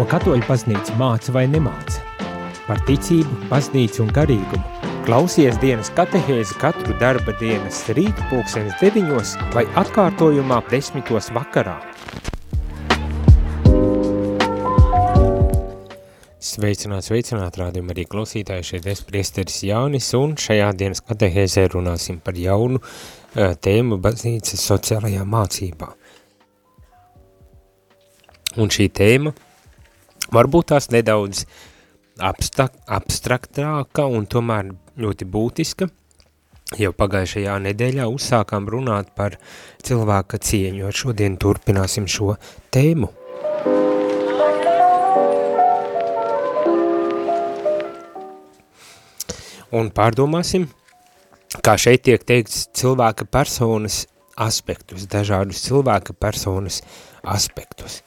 ko katoļu baznīca māca vai nemāca, par ticību, baznīcu un garīgumu. Klausies dienas katehēzi katru darba dienas rītu pulksenes deviņos vai atkārtojumā desmitos vakarā. Sveicināt, sveicināt, rādījum arī klausītāji, šeit es priesteris Jānis, un šajā dienas katehēzē runāsim par jaunu uh, tēmu baznīcas sociālajā mācībā. Un šī tēma varbūt tās nedaudz abstraktāka un tomēr ļoti būtiska. Jau pagājušajā nedēļā uzsākām runāt par cilvēka cieņu, ar šodien turpināsim šo tēmu. un pārdomāsim, kā šeit tiek teikts cilvēka personas aspektus, dažādus cilvēka personas aspektus.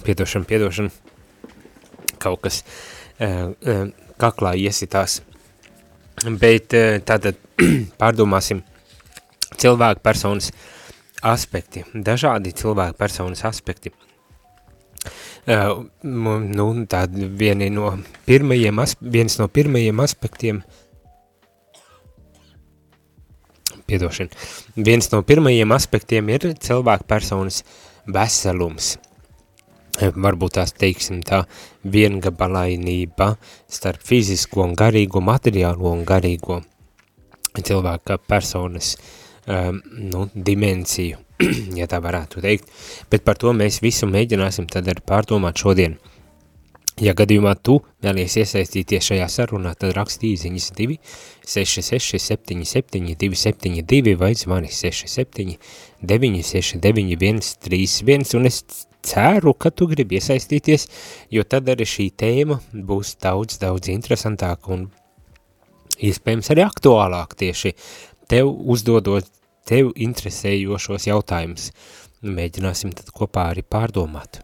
Piedošana, piedošana, kaut kas uh, uh, kaklā iesitās. Bet uh, tātad pārdomāsim cilvēka personas aspekti, dažādi cilvēka personas aspekti. Uh, nu, tādi vieni no pirmajiem, viens no pirmajiem aspektiem, piedošana, viens no pirmajiem aspektiem ir cilvēka personas veselums. Varbūt tās teiksim tā viengabalainība starp fizisko un garīgo, materiālo un garīgo cilvēka personas um, nu, dimensiju. ja tā varētu teikt, bet par to mēs visu mēģināsim tad arī pārdomāt šodien. Ja gadījumā tu vēlies iesaistīties šajā sarunā, tad rakstī ziņas 2 66 77 272 vai zvani 67 969 131 un es ceru, ka tu gribi iesaistīties, jo tad arī šī tēma būs daudz, daudz interesantāka un iespējams arī aktuālāk tieši tev uzdodot tev interesējošos jautājumus. Mēģināsim tad kopā arī pārdomāt.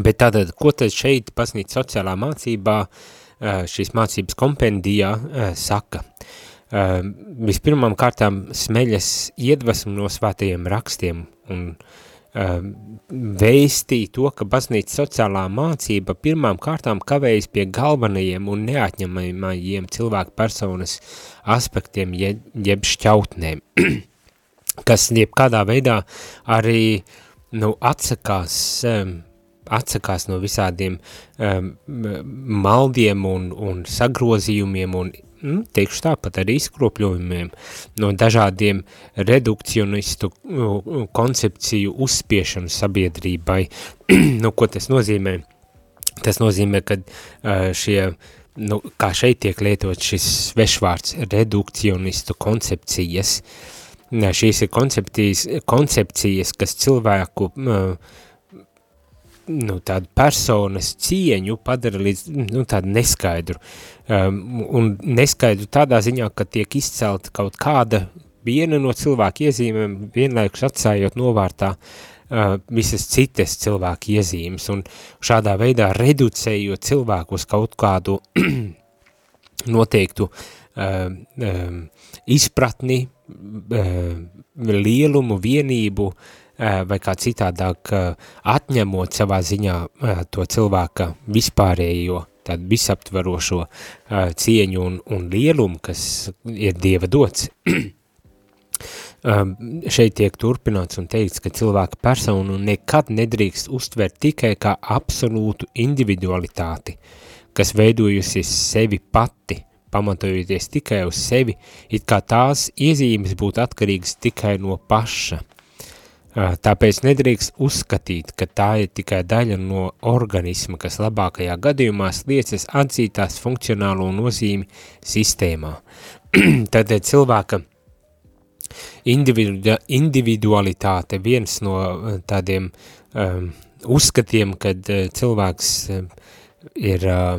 Bet tātad, ko tad šeit pasnīt sociālā mācībā, šīs mācības kompendijā saka? Vispirmām kārtām smeļas iedvesmu no svētajiem rakstiem un uh, vēstīja to, ka baznīca sociālā mācība pirmām kārtām kavējas pie galvenajiem un neatņemamajiem cilvēku personas aspektiem, jeb, jeb šķautnēm, kas jebkādā veidā arī nu, atsakās, um, atsakās no visādiem um, maldiem un, un sagrozījumiem un nu, teikšu tāpat ar izkropļojumiem no dažādiem redukcionistu koncepciju uzspiešanu sabiedrībai. nu, ko tas nozīmē? Tas nozīmē, ka šie, nu, kā šeit tiek lietot šis svešvārds redukcionistu koncepcijas, šīs ir koncepcijas, koncepcijas kas cilvēku uh, nu, tādu personas cieņu padara līdz nu, tādu neskaidru. Um, un neskaidru tādā ziņā, ka tiek izcelta kaut kāda viena no cilvēku iezīmēm, vienlaikus atstājot novārtā uh, visas citas cilvēku iezīmes, un šādā veidā reducējot cilvēku uz kaut kādu noteiktu uh, um, izpratni, uh, lielumu, vienību, uh, vai kā citādāk atņemot savā ziņā to cilvēka vispārējo, tādu visaptvarošo cieņu un, un lielumu, kas ir Dieva dots. Šeit tiek turpināts un teikts, ka cilvēka personu nekad nedrīkst uztvert tikai kā absolūtu individualitāti, kas veidojusi sevi pati, pamatojoties tikai uz sevi, it kā tās iezīmes būtu atkarīgas tikai no paša – Tāpēc nedrīkst uzskatīt, ka tā ir tikai daļa no organisma, kas labākajā gadījumā sliecas atzītās funkcionālo nozīmi sistēmā. Tad cilvēka individu, individualitāte viens no tādiem um, uzskatiem, kad cilvēks ir uh,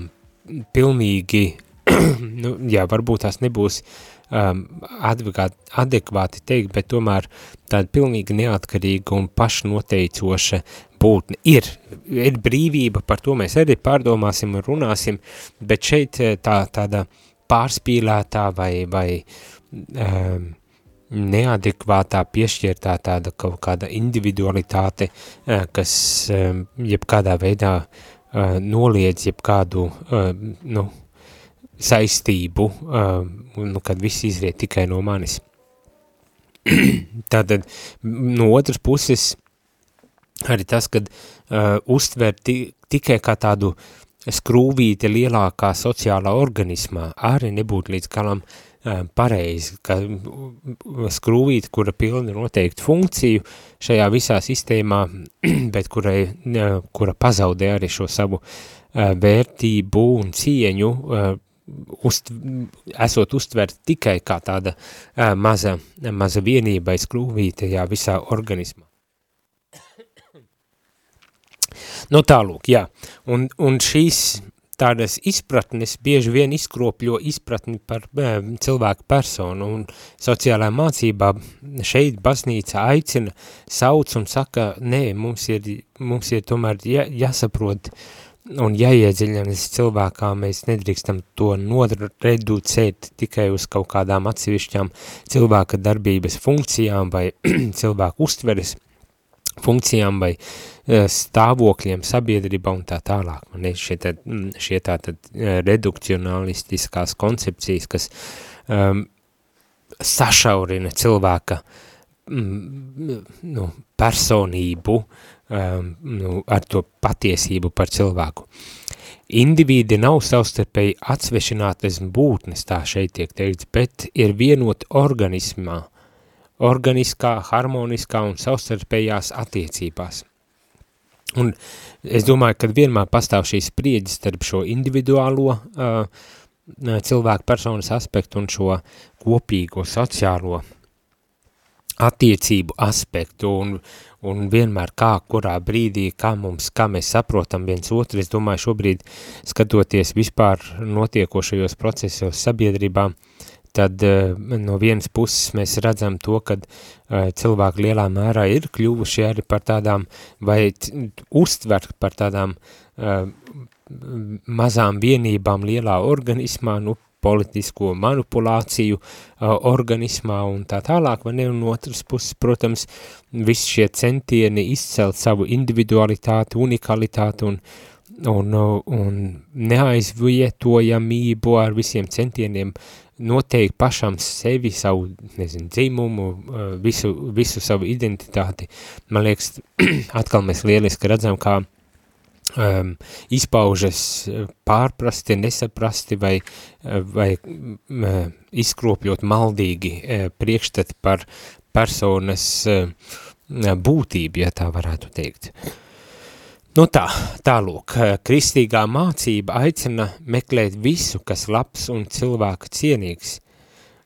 pilnīgi, nu, jā, varbūt tās nebūs uh, um, adekvāti teikt, bet tomēr tāda pilnīgi neatkarīga un pašnoteicoša būtne ir. Ir brīvība, par to mēs arī pārdomāsim un runāsim, bet šeit eh, tā, tāda pārspīlētā vai, vai um, neadekvātā piešķirtā tāda kaut kāda individualitāte, kas jebkādā veidā noliedz jebkādu, nu, saistību, nu, kad viss izriet tikai no manis. Tātad no otras puses arī tas, kad uh, uztver ti, tikai kā tādu skrūvīti lielākā sociālā organismā, arī nebūtu līdz galam uh, pareizi, ka skrūvīti, kura pilna noteikti funkciju šajā visā sistēmā, bet kurai, uh, kura pazaudē arī šo savu uh, vērtību un cieņu, uh, uzt, esot uztvert tikai kā tāda uh, maza, maza vienība skrūvītajā visā organismā. Nu tālūk, jā, un, un šīs tādas izpratnes bieži vien izkropļo izpratni par e, cilvēku personu un sociālā mācībā šeit baznīca aicina, sauc un saka, nē, mums ir, mums ir tomēr jā, jāsaprot un jāiedziļinas cilvēkā, mēs nedrīkstam to noreducēt tikai uz kaut kādām atsevišķām cilvēka darbības funkcijām vai cilvēku uztveres funkcijām vai eh, stāvokļiem sabiedrībā un tā tālāk. Man ir šie, tad, mm, šie tā tad eh, redukcionalistiskās koncepcijas, kas um, sašaurina cilvēka um, nu, personību um, nu, ar to patiesību par cilvēku. Indivīdi nav savstarpēji atsvešinātas būtnes, tā šeit tiek teikts, bet ir vienot organismā, organiskā, harmoniskā un savstarpējās attiecībās. Un es domāju, ka vienmēr pastāv šī spriedzi starp šo individuālo uh, cilvēku personas aspektu un šo kopīgo sociālo attiecību aspektu un, un vienmēr kā, kurā brīdī, kā mums, kā mēs saprotam viens otru. Es domāju, šobrīd skatoties vispār notiekošajos procesos sabiedrībā, tad eh, no vienas puses mēs redzam to, ka eh, cilvēki lielā mērā ir kļuvuši arī par tādām, vai uztver par tādām eh, mazām vienībām lielā organismā, nu, politisko manipulāciju uh, organismā un tā tālāk, vai ne, un otras puses, protams, visi šie centieni izcelt savu individualitāti, unikalitāti un, un, un neaizvietojamību ar visiem centieniem noteikt pašam sevi, savu, nezinu, dzimumu, eh, visu, visu savu identitāti. Man liekas, atkal mēs lieliski redzam, kā um, izpaužas eh, pārprasti, nesaprasti vai, eh, vai um, izkropļot maldīgi uh, priekšstati par personas uh, būtību, ja tā varētu teikt. Nu tā, tālūk, kristīgā mācība aicina meklēt visu, kas labs un cilvēka cienīgs,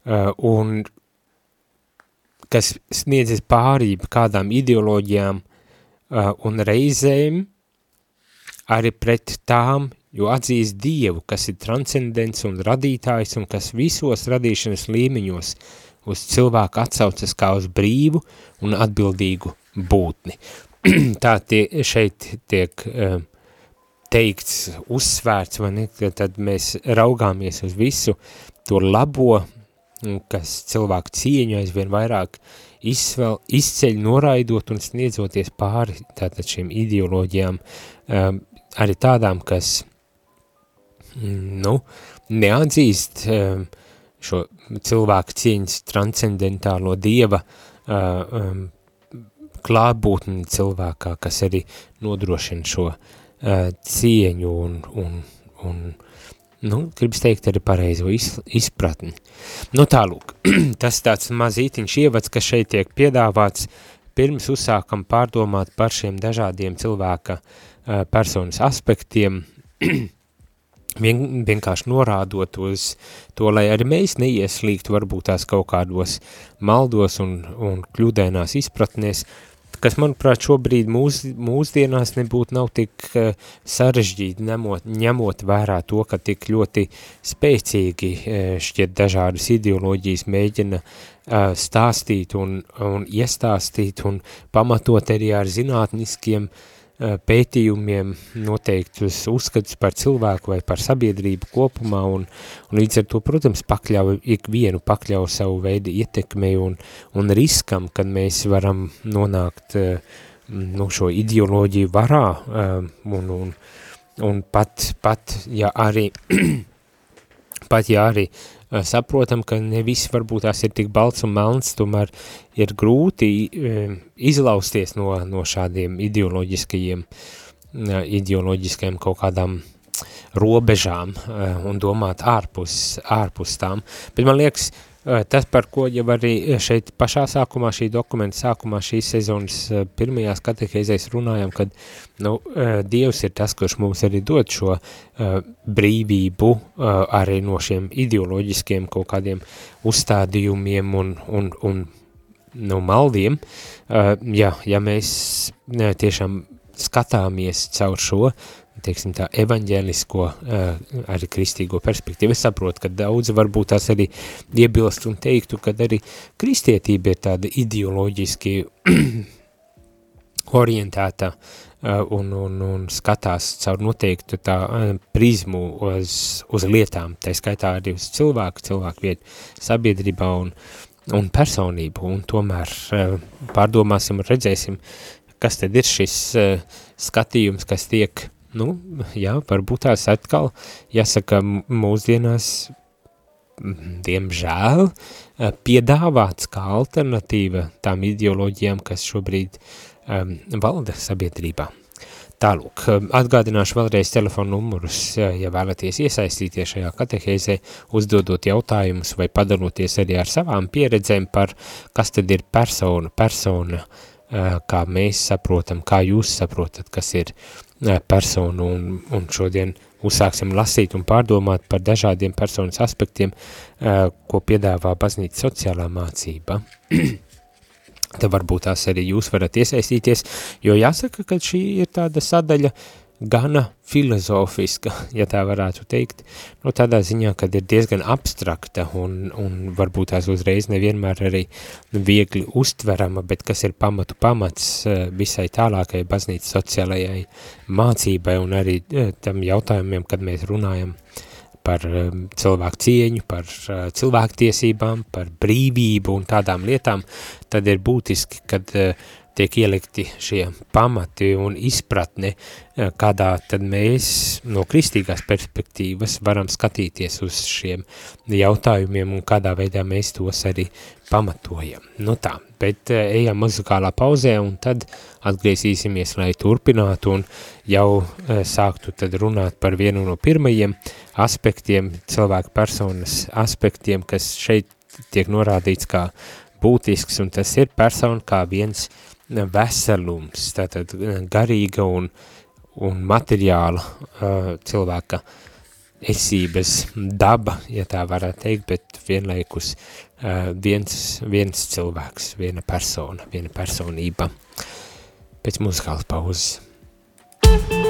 uh, un kas sniedzas pārību kādām ideoloģijām uh, un reizēm arī pret tām, jo atzīst Dievu, kas ir transcendents un radītājs un kas visos radīšanas līmeņos uz cilvēku atsaucas kā uz brīvu un atbildīgu būtni. tā tie, šeit tiek uh, teikts, uzsvērts, vai ne, tad mēs raugāmies uz visu to labo, kas cilvēku cieņu aizvien vairāk izsvel, izceļ noraidot un sniedzoties pāri tātad šiem ideoloģijām, um, arī tādām, kas, nu, neatzīst um, šo cilvēku cieņas transcendentālo dieva uh, um, klātbūtni cilvēkā, kas arī nodrošina šo uh, cieņu un, un, un nu, gribas teikt arī pareizo iz, izpratni. Nu tālūk, tas tāds mazītiņš ievads, kas šeit tiek piedāvāts, pirms uzsākam pārdomāt par šiem dažādiem cilvēka uh, personas aspektiem, vien, vienkārši norādot uz to, lai arī mēs neieslīgtu varbūt tās kaut kādos maldos un, un kļūdainās izpratnēs, kas, manuprāt, šobrīd mūs, mūsdienās nebūtu nav tik uh, sarežģīti, ņemot, ņemot vērā to, ka tik ļoti spēcīgi uh, šķiet dažādas ideoloģijas mēģina uh, stāstīt un, un iestāstīt un pamatot arī ar zinātniskiem pētījumiem noteiktus uzskatus par cilvēku vai par sabiedrību kopumā, un, un līdz ar to, protams, pakļauj ikvienu, pakļauj savu veidu ietekmei un, un riskam, kad mēs varam nonākt nu, šo ideoloģiju varā, un, un, un pat, pat, ja arī, pat, ja arī Eh, saprotam, ka ne viss varbūt tās ir tik balts un melns, tomēr ir grūti eh, izlausties no, no šādiem ideoloģiskajiem, eh, ideoloģiskajiem kaut kādām robežām un domāt ārpus, ārpus tām. Bet man liekas, Tas, par ko jau arī šeit pašā sākumā, šī dokumenta sākumā, šīs sezonas pirmajās kateheizēs runājam, kad nu, Dievs ir tas, kurš mums arī dod šo brīvību arī no šiem ideoloģiskiem kaut kādiem uzstādījumiem un, un, un nu, maldiem. Ja, ja mēs tiešām skatāmies caur šo, teiksim tā, evaņģēlisko, uh, arī kristīgo perspektīvu. Es saprotu, ka daudzi varbūt tās arī iebilst un teiktu, ka arī kristietība ir tāda ideoloģiski orientēta uh, un, un, un skatās caur noteiktu tā uh, prizmu uz, uz lietām, tā skaitā arī uz cilvēku, cilvēku vietu sabiedrībā un, un personību, un tomēr uh, pārdomāsim un redzēsim, kas tad ir šis uh, skatījums, kas tiek nu, jā, varbūt tās atkal, jāsaka, mūsdienās, diemžēl, piedāvāts kā alternatīva tām ideoloģijām, kas šobrīd um, valda sabiedrībā. Tālūk, atgādināšu vēlreiz telefonu numurus, ja vēlaties iesaistīties šajā katehēzē, uzdodot jautājumus vai padaloties arī ar savām pieredzēm par, kas tad ir persona, persona, kā mēs saprotam, kā jūs saprotat, kas ir personu un, un šodien uzsāksim lasīt un pārdomāt par dažādiem personas aspektiem, ko piedāvā baznīca sociālā mācība. Tad varbūt tās arī jūs varat iesaistīties, jo jāsaka, ka šī ir tāda sadaļa, uh, gana filozofiska, ja tā varētu teikt, nu tādā ziņā, kad ir diezgan abstrakta un, un varbūt tās uzreiz nevienmēr arī viegli uztverama, bet kas ir pamatu pamats eh, visai tālākai baznīcas sociālajai mācībai un arī eh, tam jautājumiem, kad mēs runājam par eh, cilvēku cieņu, par cilvēktiesībām, par brīvību un tādām lietām, tad ir būtiski, kad uh, tiek ielikti šie pamati un izpratne, eh, kādā tad mēs no kristīgās perspektīvas varam skatīties uz šiem jautājumiem un kādā veidā mēs tos arī pamatojam. Nu tā, bet eh, ejam muzikālā pauzē un tad atgriezīsimies, lai turpinātu un jau eh, sāktu tad runāt par vienu no pirmajiem aspektiem, cilvēku personas aspektiem, kas šeit tiek norādīts kā būtisks, un tas ir persona kā viens veselums, tātad eh, garīga un, un materiāla uh, cilvēka esības daba, ja tā varētu teikt, bet vienlaikus uh, viens, viens cilvēks, viena persona, viena personība. Pēc muzikālas pauzes.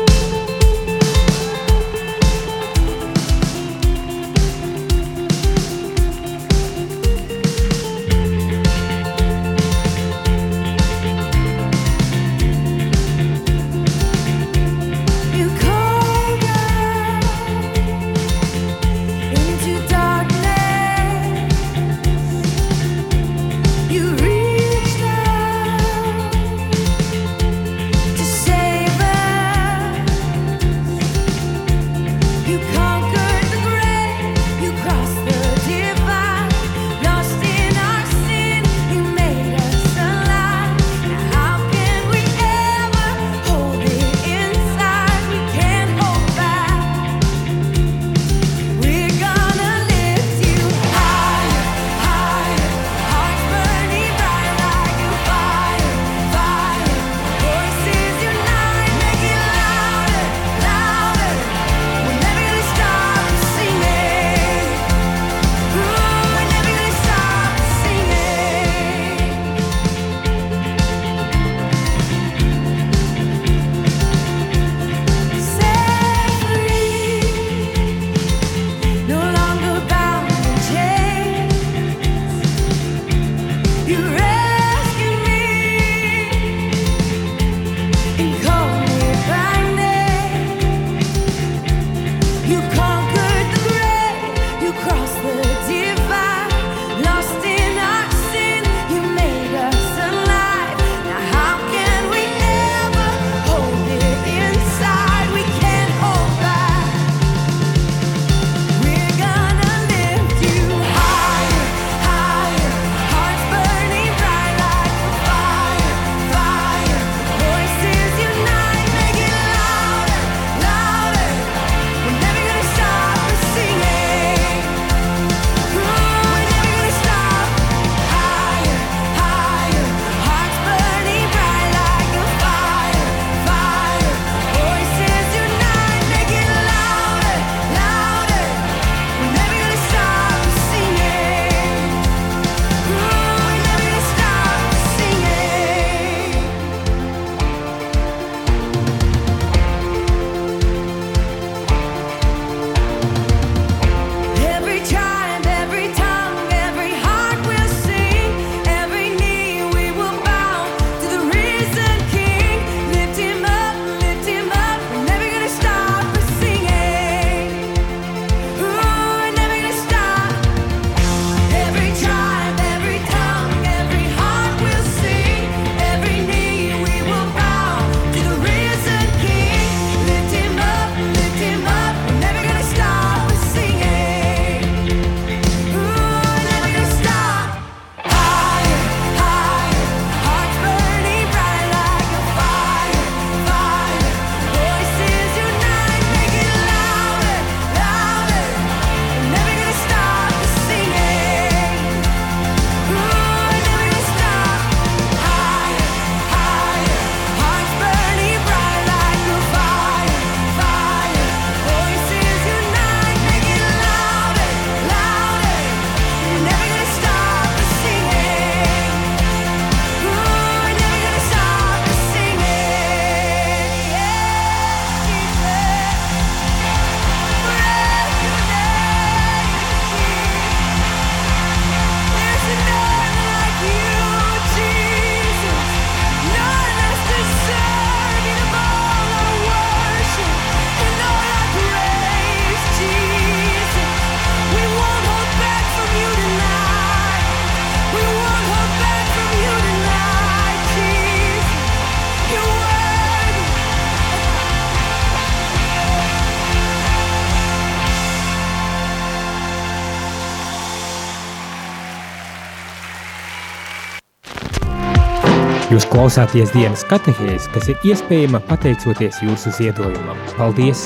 Klausāties dienas katehēs, kas ir iespējama pateicoties jūsu ziedojumam. Paldies!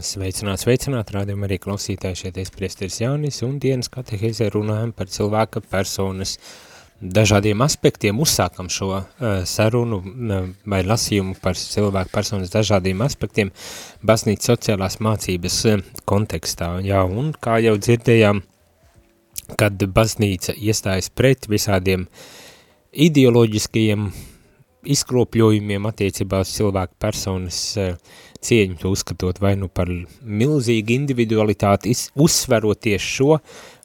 Sveicināt, sveicināt, rādījum arī klausītāji šeit es priesteris Jānis un dienas katehēzē runājam par cilvēka personas dažādiem aspektiem, uzsākam šo uh, sarunu uh, vai lasījumu par cilvēku personas dažādiem aspektiem baznīca sociālās mācības uh, kontekstā. Jā, un kā jau dzirdējām, kad baznīca iestājas pret visādiem ideoloģiskajiem izkropļojumiem attiecībā uz cilvēku personas uh, cieņu, to uzskatot vai nu par milzīgu individualitāti, uzsverot tieši šo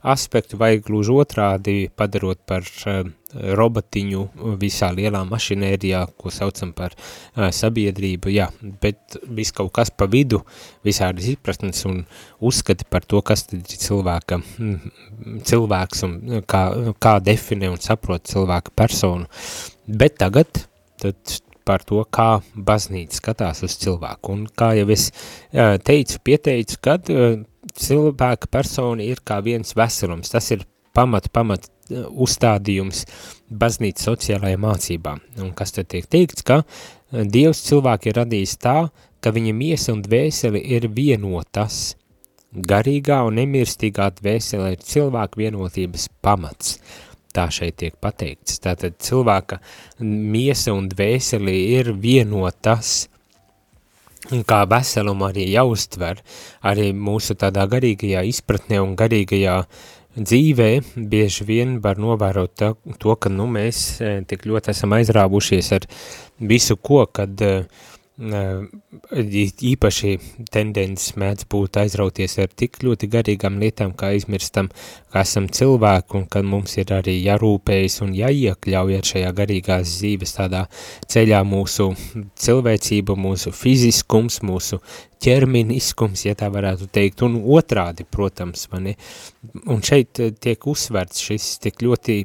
aspektu, vai gluži otrādi padarot par uh, robotiņu visā lielā mašinērijā, ko saucam par uh, sabiedrību, jā, bet vis kaut kas pa vidu, visādas izpratnes un uzskati par to, kas tad ir cilvēka, cilvēks un kā, kā definē un saprot cilvēka personu. Bet tagad, tad par to, kā baznīca skatās uz cilvēku. Un kā jau es teicu, pieteicu, kad cilvēka persona ir kā viens veselums. Tas ir pamat, pamat uzstādījums baznīca sociālajā mācībā. Un kas tad tiek teikts, ka Dievs cilvēku ir radījis tā, ka viņa miesa un dvēseli ir vienotas. Garīgā un nemirstīgā dvēsele ir cilvēku vienotības pamats tā šeit tiek pateikts. Tātad cilvēka miesa un dvēseli ir vienotas, un kā veselumu arī jāuztver, arī mūsu tādā garīgajā izpratnē un garīgajā dzīvē bieži vien var novērot to, to ka nu, mēs eh, tik ļoti esam aizrābušies ar visu ko, kad uh, īpaši tendences mēdz būt aizrauties ar tik ļoti garīgām lietām, kā aizmirstam, ka esam cilvēki un kad mums ir arī jārūpējas un jāiekļauj ar šajā garīgās dzīves tādā ceļā mūsu cilvēcība, mūsu fiziskums, mūsu ķermeniskums, ja tā varētu teikt, un otrādi, protams, mani. Un šeit tiek uzsverts šis tik ļoti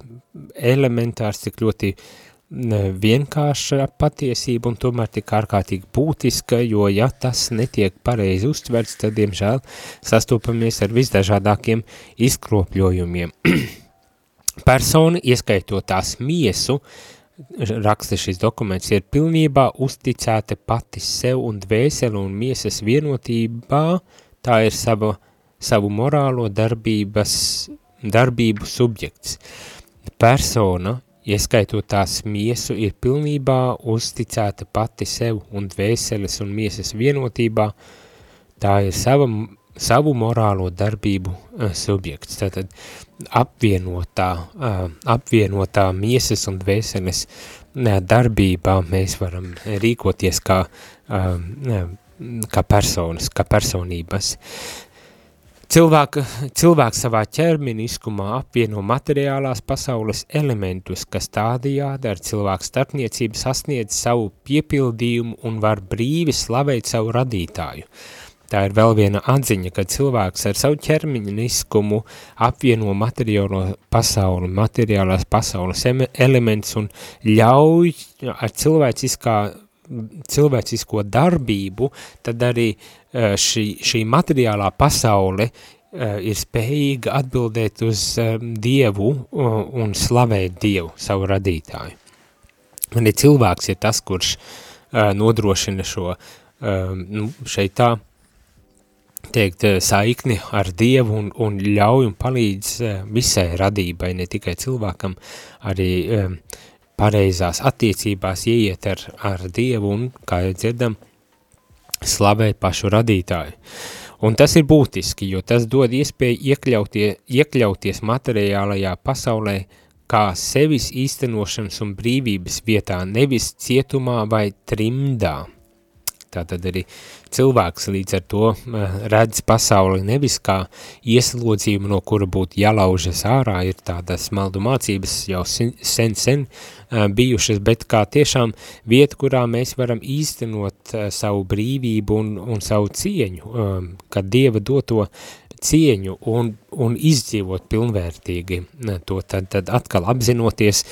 elementārs, tik ļoti uh, vienkārša patiesība un tomēr tik ārkārtīgi būtiska, jo ja tas netiek pareizi uztverts, tad, diemžēl, sastopamies ar visdažādākiem izkropļojumiem. Persona, ieskaitot tās miesu, raksta šis dokuments, ir pilnībā uzticēta pati sev un dvēseli un miesas vienotībā, tā ir sava, savu morālo darbības, darbību subjekts. Persona ieskaitot tās miesu, ir pilnībā uzticēta pati sev un dvēseles un miesas vienotībā, tā ir sava, savu morālo darbību uh, subjekts. Tātad apvienotā, uh, apvienotā miesas un dvēseles uh, darbībā mēs varam rīkoties kā, kā personas, kā personības. Cilvēka, cilvēks savā ķermeniskumā apvieno materiālās pasaules elementus, kas tādījādi ar cilvēku starpniecību sasniedz savu piepildījumu un var brīvi slavēt savu radītāju. Tā ir vēl viena atziņa, ka cilvēks ar savu ķermeniskumu apvieno materiālo pasauli, materiālās pasaules elements un ļauj ar cilvēciskā cilvēcisko darbību, tad arī eh, šī, šī materiālā pasaule eh, ir spējīga atbildēt uz eh, Dievu un slavēt Dievu, savu radītāju. Ir cilvēks ir tas, kurš nodrošina šo, nu, šeit tā, teikt, saikni ar Dievu un, un ļauj un palīdz visai radībai, ne tikai cilvēkam, arī uh, pareizās attiecībās ieiet ar, ar Dievu un, kā jau dzirdam, slavēt pašu radītāju. Un tas ir būtiski, jo tas dod iespēju iekļautie, iekļauties materiālajā pasaulē kā sevis īstenošanas un brīvības vietā, nevis cietumā vai trimdā. Tātad arī cilvēks līdz ar to eh, redz pasauli nevis kā ieslodzījumu, no kura būtu jālaužas ārā, ir tādas maldu mācības jau sen, sen, sen eh, bijušas, bet kā tiešām vieta, kurā mēs varam īstenot eh, savu brīvību un, un savu cieņu, kad Dieva doto cieņu un, un izdzīvot pilnvērtīgi to, tad, tad atkal apzinoties,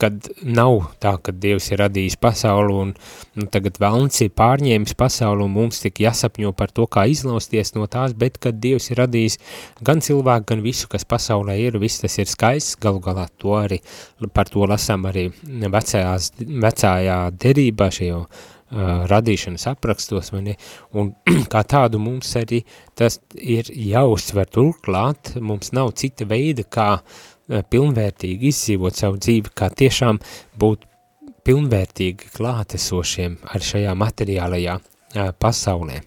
kad nav tā, ka Dievs ir radījis pasauli un nu, tagad velns ir pārņēmis pasauli un mums tik jāsapņo par to, kā izlausties no tās, bet kad Dievs ir radījis gan cilvēku, gan visu, kas pasaulē ir, viss tas ir skaists, galu galā to arī, par to lasām arī vecajās, vecājā derībā šajā Uh, radīšanas aprakstos, vai ne, un kā tādu mums arī tas ir jāuzsver turklāt, mums nav cita veida, kā uh, pilnvērtīgi izdzīvot savu dzīvi, kā tiešām būt pilnvērtīgi klātesošiem ar šajā materiālajā uh, pasaulē.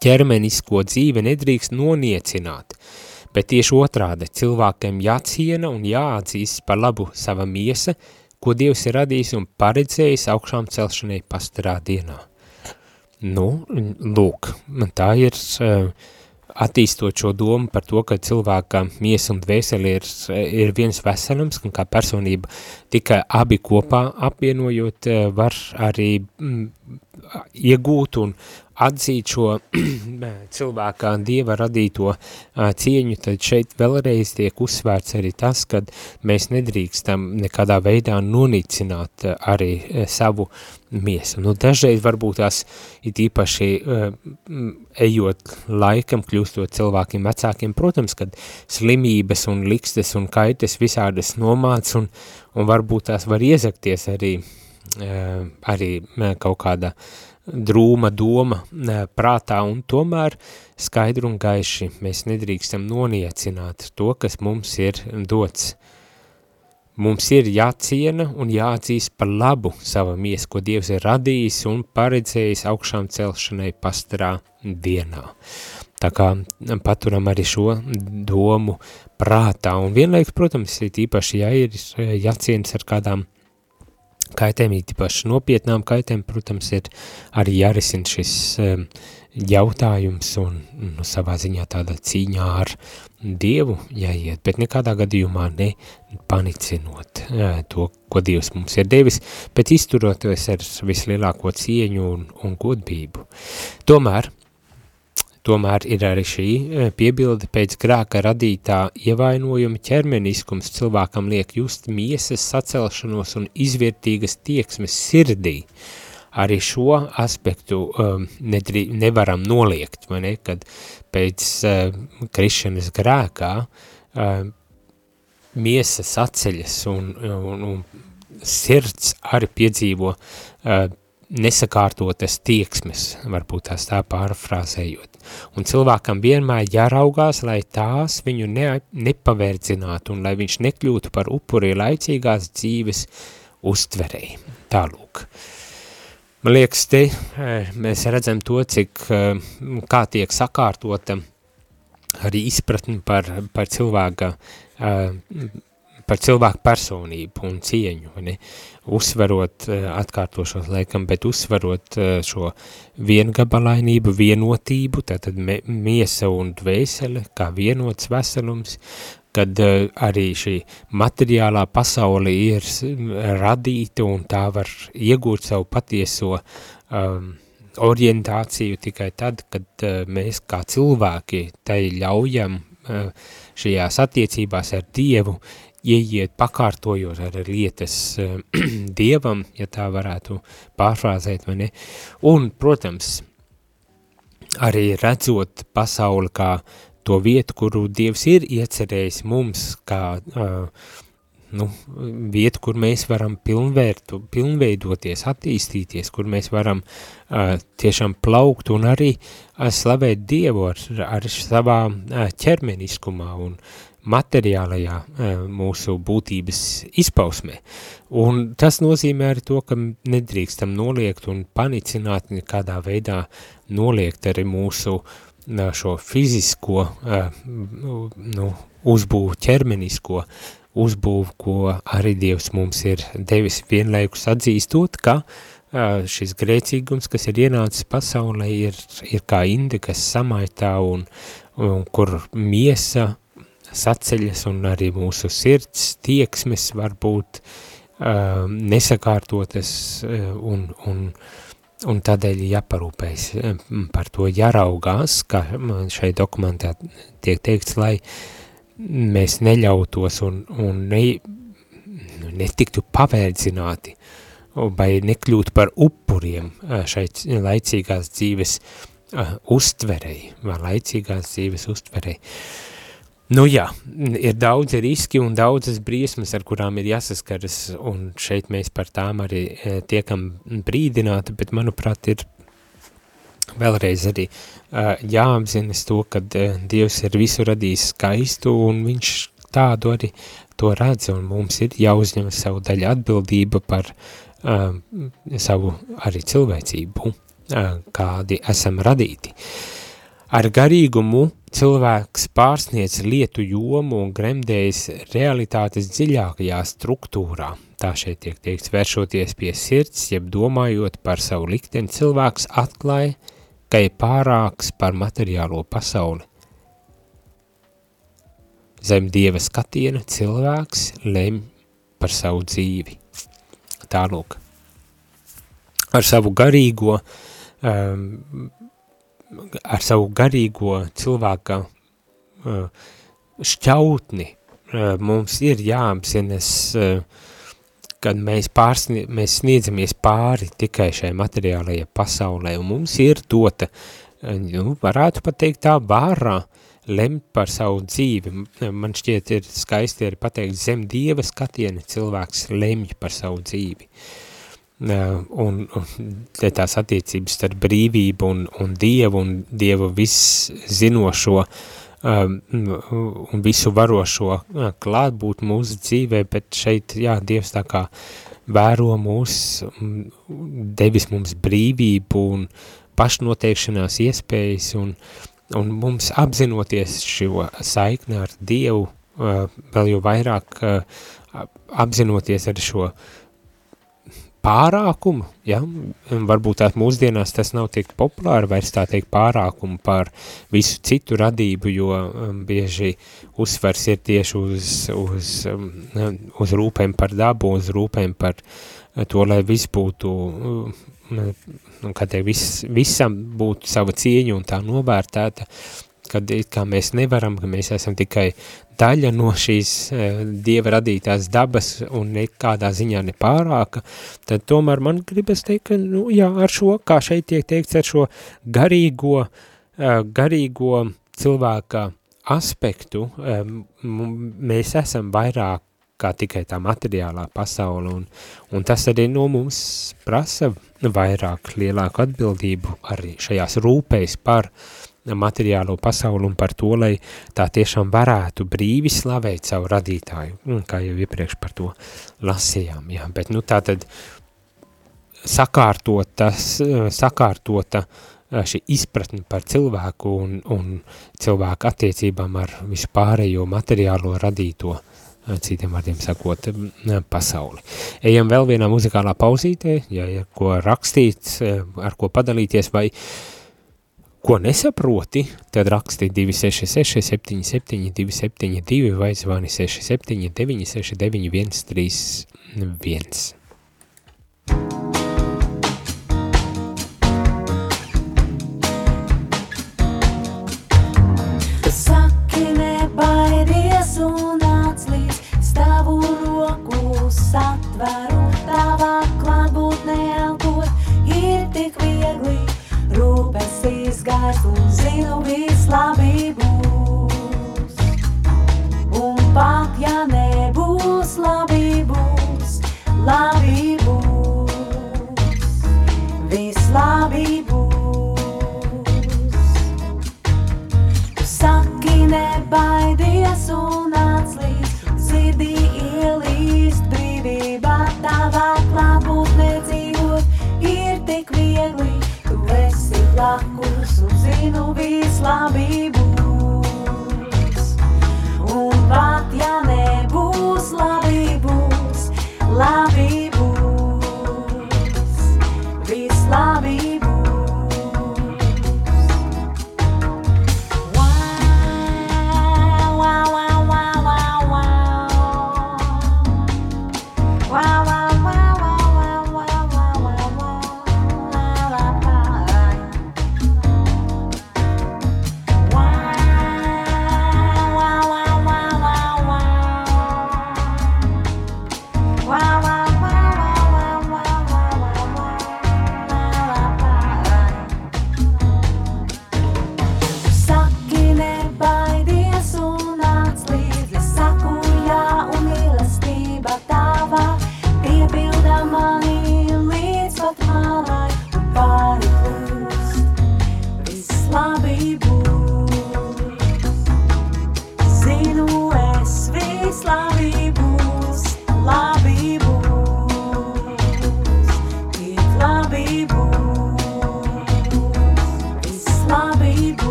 Ķermenisko dzīve nedrīkst noniecināt, bet tieši otrādi cilvēkiem jāciena un jāatzīst par labu sava miesa, ko Dievs ir radījis un paredzējis augšām celšanai pastarā dienā. Nu, lūk, tā ir uh, attīstot šo domu par to, ka cilvēka miesa un dvēseli ir, ir viens veselums, un kā personība tikai abi kopā apvienojot uh, var arī mm, iegūt un atzīt šo cilvēkā dieva radīto cieņu, tad šeit vēlreiz tiek uzsvērts arī tas, ka mēs nedrīkstam nekādā veidā nonicināt arī savu miesu. Nu, dažreiz varbūt tās ir īpaši ejot laikam, kļūstot cilvēkiem vecākiem, protams, kad slimības un likstes un kaites visādas nomāc un, un varbūt tās var iezakties arī, arī kaut kāda uh, drūma doma prātā, un tomēr skaidru un gaiši mēs nedrīkstam noniecināt to, kas mums ir dots. Mums ir jāciena un jāatzīst par labu sava mies, ko Dievs ir radījis un paredzējis augšām celšanai pastarā dienā. Tā kā paturam arī šo domu prātā, un vienlaiks, protams, ir īpaši, ja ir jācienas ar kādām kaitēm, īpaši nopietnām kaitēm, protams, ir arī jārisina šis um, jautājums un nu, savā ziņā tāda cīņā ar Dievu jāiet, bet nekādā gadījumā ne panicinot uh, to, ko Dievs mums ir devis, bet izturoties ar vislielāko cieņu un, un godbību. Tomēr Tomēr ir arī šī e, piebilde pēc grāka radītā ievainojuma ķermeniskums cilvēkam liek just miesas sacelšanos un izvērtīgas tieksmes sirdī. Arī šo aspektu um, nedrī, nevaram noliegt, vai ne, kad pēc uh, krišanas grēkā uh, miesa saceļas un, un, un sirds arī piedzīvo uh, nesakārtotas tieksmes, varbūt tās tā pārfrāzējot. Un cilvēkam vienmēr jāraugās, lai tās viņu ne, nepavērdzinātu un lai viņš nekļūtu par upuri laicīgās dzīves uztverēji. Tālūk. Man liekas, te eh, mēs redzam to, cik, eh, kā tiek sakārtota arī izpratni par, par cilvēka eh, par cilvēku personību un cieņu, ne? Uzsverot, eh, atkārtošos laikam, bet uzsverot eh, šo viengabalainību, vienotību, tātad miesa un dvēsele kā vienots veselums, kad uh, arī šī materiālā pasaule ir radīta un tā var iegūt savu patieso um, orientāciju tikai tad, kad uh, mēs kā cilvēki tai ļaujam uh, šajās attiecībās ar Dievu ieiet pakārtojot ar lietas uh, dievam, ja tā varētu pārfrāzēt, vai ne? Un, protams, arī redzot pasauli kā to vietu, kuru Dievs ir iecerējis mums, kā uh, nu, vietu, kur mēs varam pilnvērtu, pilnveidoties, attīstīties, kur mēs varam uh, tiešām plaukt un arī uh, slavēt Dievu ar, ar savā uh, ķermeniskumā un uh, materiālajā e, mūsu būtības izpausmē. Un tas nozīmē arī to, ka nedrīkstam noliegt un panicināt nekādā veidā noliegt arī mūsu e, šo fizisko e, nu, uzbūvu ķermenisko uzbūvu, ko arī Dievs mums ir devis vienlaikus atzīstot, ka šis grēcīgums, kas ir ienācis pasaulē, ir, ir kā indi, kas samaitā un, un kur miesa saceļas un arī mūsu sirds tieksmes var būt uh, nesakārtotas uh, un, un, un tādēļ jāparūpējas par to jāraugās, kā šai dokumentā tiek teikts, lai mēs neļautos un, un ne, netiktu pavērdzināti, vai nekļūtu par upuriem šai laicīgās dzīves uh, uztverei, vai laicīgās dzīves uztverei. Nu jā, ir daudzi riski un daudzas briesmas, ar kurām ir jāsaskaras, un šeit mēs par tām arī tiekam brīdināti, bet manuprāt ir vēlreiz arī uh, jāapzinas to, ka uh, Dievs ir visu radījis skaistu un viņš tādu arī to redz un mums ir jāuzņem savu daļu atbildība par uh, savu arī cilvēcību, uh, kādi esam radīti. Ar garīgumu cilvēks pārsniedz lietu jomu un gremdējas realitātes dziļākajā struktūrā. Tā šeit tiek teikts, vēršoties pie sirds, jeb domājot par savu likteni, cilvēks atklāja, ka ir pārāks par materiālo pasauli. Zem dieva skatiena cilvēks lem par savu dzīvi. Tālūk. Ar savu garīgo, um, ar savu garīgo cilvēka uh, šķautni uh, mums ir jāapzinas uh, kad mēs, pārsnie, mēs sniedzamies pāri tikai šai materiālajai pasaulē, un mums ir dota, nu, varētu pat teikt tā, vārā lemt par savu dzīvi. Man šķiet ir skaisti arī pateikt, zem dieva skatiena cilvēks lemj par savu dzīvi. Un, un tās attiecības starp brīvību un, un dievu un dievu viss zinošo uh, Um, un visu varošo uh, klātbūt mūsu dzīvē, bet šeit, jā, Dievs tā kā vēro mūs, devis mums brīvību un pašnoteikšanās iespējas un, un mums apzinoties šo saikni ar Dievu, uh, vēl jau vairāk uh, apzinoties ar šo pārākumu, ja, varbūt tās mūsdienās tas nav tik populāri vairs tā teikt pārākumu par visu citu radību, jo um, bieži uzsvers ir tieši uz, uz, um, uz rūpēm par dabu, uz rūpēm par to, lai viss būtu, um, kā teikt, vis, visam būtu sava cieņa un tā novērtēta, kad kā mēs nevaram, ka mēs esam tikai daļa no šīs uh, dieva radītās dabas un nekādā ziņā nepārāka, tad tomēr man gribas teikt, ka, nu, jā, ar šo, kā šeit tiek teikts, ar šo garīgo, uh, garīgo cilvēka aspektu, um, mēs esam vairāk kā tikai tā materiālā pasaule, un, un tas arī no mums prasa vairāk lielāku atbildību arī šajās rūpēs par uh, materiālo pasauli un par to, lai tā tiešām varētu brīvi slavēt savu radītāju, un kā jau iepriekš par to lasījām, jā, bet nu tā tad sakārtotas, sakārtota šī izpratne par cilvēku un, un cilvēku attiecībām ar vispārējo materiālo radīto, citiem vārdiem sakot, pasauli. Ejam vēl vienā muzikālā pauzītē, ja ir ko rakstīts, ar ko padalīties, vai uh, Ko nesaproti, tad raksti 266 77 272 vai zvani 67 969 131. Gars un zinu vislabi būs. Un pat ja nebūs labi būs, labi būs, vislabi būs. Tu saki nebaidies un atslīd, sirdī ielīst brīvībā tavā klātbūtnē dzīvot, ir tik viegli zinu vislabi būs. Un pat ja nebūs labi būs, labi būs.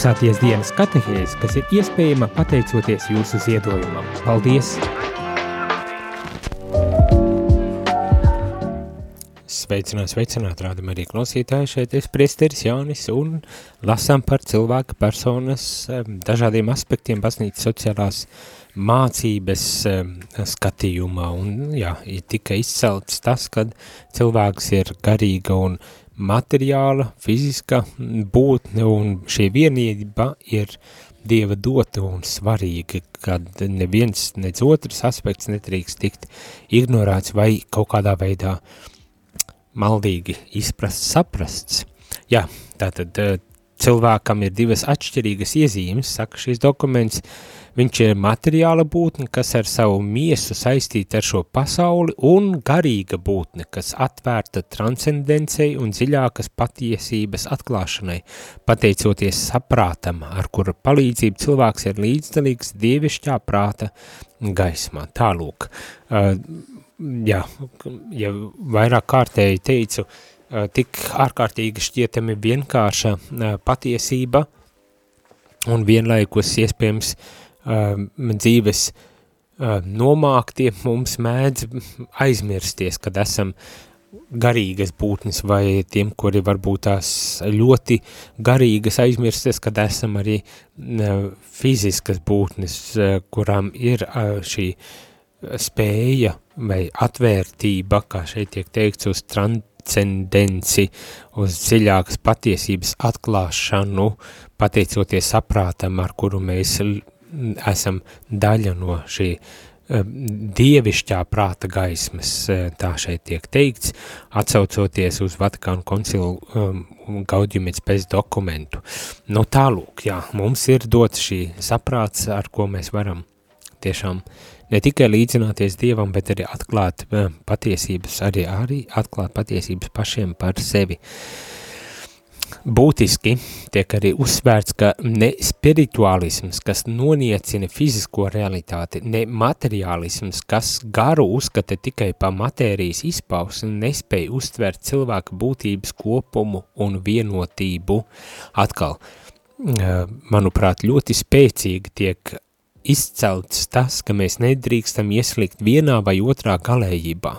Klausāties dienas katehēs, kas ir iespējama pateicoties jūsu ziedojumam. Paldies! Sveicināt, sveicināt, rādam arī klausītāji, šeit es priesteris Jānis un lasām par cilvēka personas dažādiem aspektiem baznīcas sociālās mācības skatījumā un jā, ir tika izcelts tas, kad cilvēks ir garīga un materiāla, fiziska būtne un šī vienība ir Dieva dota un svarīga, kad neviens, nec otrs aspekts netrīkst tikt ignorēts vai kaut kādā veidā maldīgi izprast, saprasts. Jā, tātad eh, cilvēkam ir divas atšķirīgas iezīmes, saka šis dokuments, uh, Viņš ir materiāla būtne, kas ar savu miesu saistīta ar šo pasauli, un garīga būtne, kas atvērta transcendencei un dziļākas patiesības atklāšanai, pateicoties saprātam, ar kura palīdzību cilvēks ir līdzdalīgs dievišķā prāta gaismā. Tālūk, uh, jā, ja vairāk kārtēji teicu, uh, tik ārkārtīgi šķietami vienkārša uh, patiesība, un vienlaikus iespējams uh, Um, dzīves uh, nomāktie mums mēdz aizmirsties, kad esam garīgas būtnes vai tiem, kuri varbūt tās ļoti garīgas aizmirsties, kad esam arī uh, fiziskas būtnes, uh, kurām ir šī spēja vai atvērtība, kā šeit tiek teikts, uz transcendenci, uz dziļākas patiesības atklāšanu, pateicoties saprātam, ar kuru mēs esam daļa no šī eh, dievišķā prāta gaismas, eh, tā šeit tiek teikts, atsaucoties uz Vatikānu koncilu um, gaudjumits pēc dokumentu. No nu, tālūk, jā, mums ir dots šī saprāts, ar ko mēs varam tiešām ne tikai līdzināties Dievam, bet arī atklāt uh, patiesības, arī, arī atklāt patiesības pašiem par sevi. Uh, būtiski tiek arī uzsvērts, ka ne spirituālisms, kas noniecina fizisko realitāti, ne materiālisms, kas garu uzskata tikai pa matērijas izpausmi, nespēja uztvert cilvēka būtības kopumu un vienotību. Atkal, manuprāt, ļoti spēcīgi tiek izcelts tas, ka mēs nedrīkstam ieslīgt vienā vai otrā galējībā.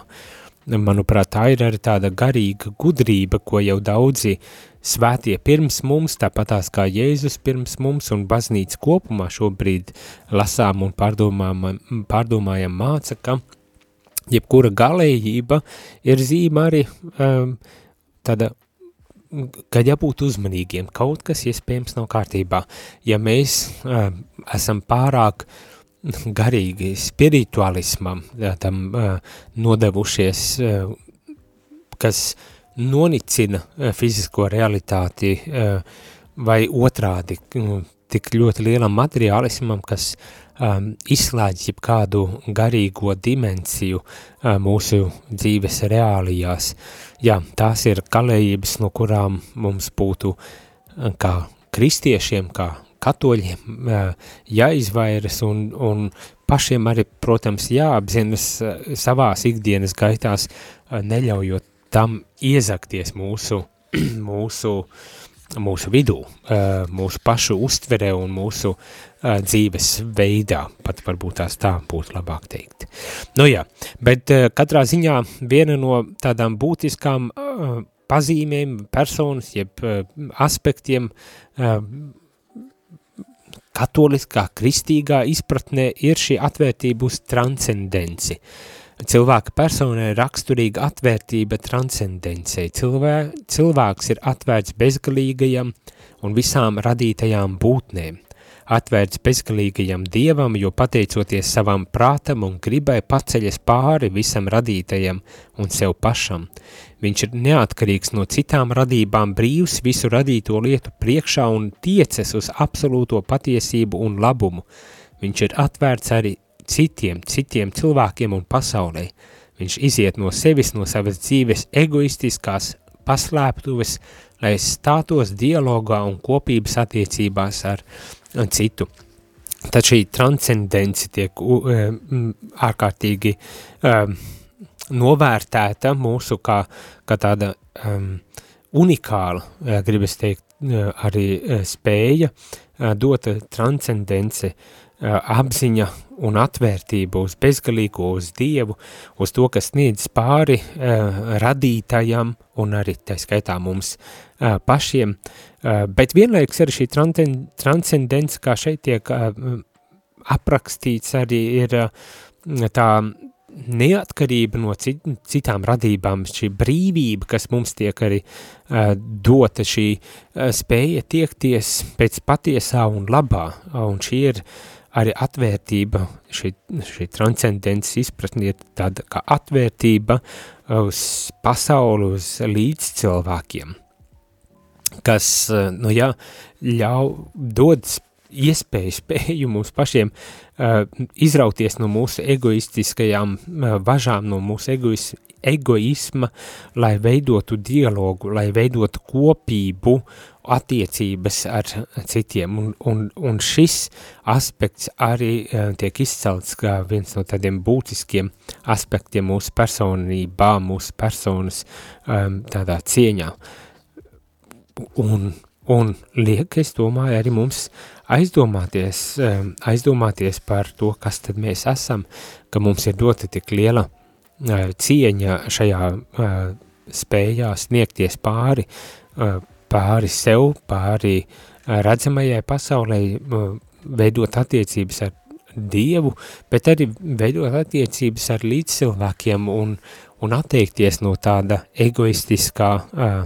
Manuprāt, tā ir arī tāda garīga gudrība, ko jau daudzi uh, svētie pirms mums, tāpatās kā Jēzus pirms mums un baznīca kopumā šobrīd lasām un pārdomājam, pārdomājam māca, ka jebkura galējība ir zīme arī um, tāda, kad jābūt uzmanīgiem, kaut kas iespējams nav kārtībā. Ja mēs um, esam pārāk garīgi spiritualismam, tam nodevušies, kas nonicina fizisko realitāti vai otrādi tik ļoti lielam materiālismam, kas um, izslēdz jebkādu garīgo dimensiju uh, mūsu dzīves reālijās. Jā, tās ir kalējības, no kurām mums būtu uh, kā kristiešiem, kā katoļiem jāizvairas un, un pašiem arī, protams, jāapzinas savās ikdienas gaitās, neļaujot tam iezakties mūsu, mūsu, mūsu vidū, mūsu pašu uztverē un mūsu dzīves veidā, pat varbūt tās tā būtu labāk teikt. Nu jā, bet katrā ziņā viena no tādām būtiskām pazīmēm, personas, jeb aspektiem katoliskā, kristīgā izpratnē ir šī atvērtība uz transcendenci. Cilvēka personai raksturīga atvērtība transcendencei. Cilvē, cilvēks ir atvērts bezgalīgajam un visām radītajām būtnēm. Atvērts bezgalīgajam dievam, jo pateicoties savam prātam un gribai paceļas pāri visam radītajam un sev pašam. Viņš ir neatkarīgs no citām radībām, brīvs visu radīto lietu priekšā un tieces uz absolūto patiesību un labumu. Viņš ir atvērts arī citiem, citiem cilvēkiem un pasaulē. Viņš iziet no sevis, no savas dzīves egoistiskās paslēptuves, lai stātos dialogā un kopības attiecībās ar citu. Tad šī transcendence tiek uh, ārkārtīgi um, novērtēta mūsu kā, kā tāda um, unikāla, gribas teikt, arī spēja dot transcendence, apziņa un atvērtība uz bezgalīgo, uz Dievu, uz to, kas sniedz pāri radītajam un arī tā skaitā mums pašiem, bet vienlaikus arī šī transcendence, kā šeit tiek aprakstīts, arī ir tā neatkarība no cit, citām radībām, šī brīvība, kas mums tiek arī uh, dota, šī uh, spēja tiekties pēc patiesā un labā, un šī ir arī atvērtība, šī, šī transcendences izpratne ir tāda kā atvērtība uz pasauli, uz līdz cilvēkiem, kas, uh, nu jā, ļauj, dod iespēju, spēju mums pašiem uh, izrauties no mūsu egoistiskajām uh, važām, no mūsu egois, egoisma, lai veidotu dialogu, lai veidotu kopību, attiecības ar citiem, un, un, un šis aspekts arī uh, tiek izcelts kā viens no tādiem būtiskiem aspektiem mūsu personībā, mūsu personas um, tādā cieņā. Un, un liek, es domāju, arī mums aizdomāties, aizdomāties par to, kas tad mēs esam, ka mums ir dota tik liela eh, cieņa šajā eh, spējā sniegties pāri, eh, pāri sev, pāri redzamajai pasaulē, veidot attiecības ar Dievu, bet arī veidot attiecības ar līdzcilvēkiem un, un atteikties no tāda egoistiskā uh,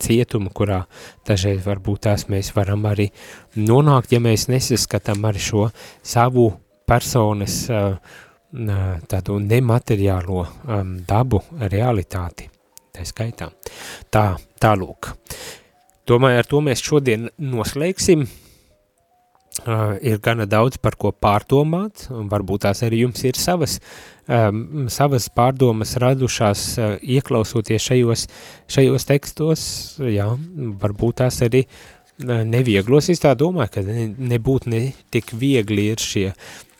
cietumu, kurā dažreiz varbūt tās mēs varam arī nonākt, ja mēs nesaskatām arī šo savu personas tādu nemateriālo dabu realitāti. Tā skaitā. Tā, tālūk. Domāju, ar to mēs šodien noslēgsim. Uh, ir gana daudz par ko pārdomāt, un varbūt tās arī jums ir savas um, savas pārdomas radušās uh, ieklausoties šajos, šajos tekstos, jā, varbūt tās arī uh, nevieglos, es tā domāju, ka ne, nebūtu ne tik viegli ir šie,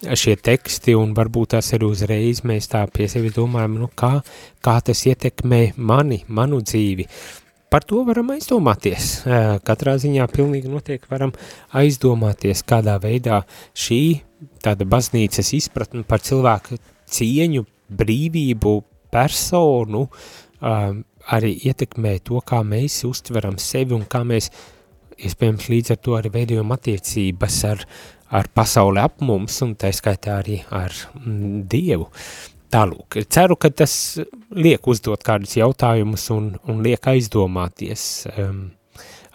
šie teksti, un varbūt tās arī uzreiz mēs tā pie sevi domājam, nu kā, kā tas ietekmē mani, manu dzīvi, Par to varam aizdomāties. Uh, katrā ziņā pilnīgi noteikti varam aizdomāties, kādā veidā šī tāda baznīcas izpratne par cilvēku cieņu, brīvību, personu um, arī ietekmē to, kā mēs uztveram sevi un kā mēs, iespējams, līdz ar to arī veidojam attiecības ar, ar pasauli ap mums un tā skaitā arī ar mm, Dievu. Tālūk, ceru, ka tas liek uzdot kādus jautājumus un, un liek aizdomāties, um,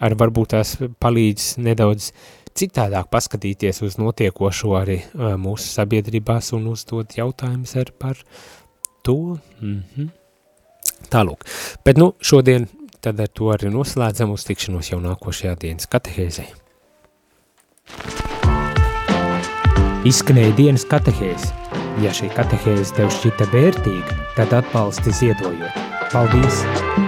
ar varbūt tās palīdz nedaudz citādāk paskatīties uz notiekošo arī uh, mūsu sabiedrībās un uzdot jautājumus ar par to. Mm -hmm. Tālūk. Bet nu šodien tad ar to arī noslēdzam uz tikšanos jau nākošajā dienas katehēzē. Izskanēja dienas katehēze. Ja šī katehēze tev šķita vērtīga, tad atbalsti ziedojot. Paldies!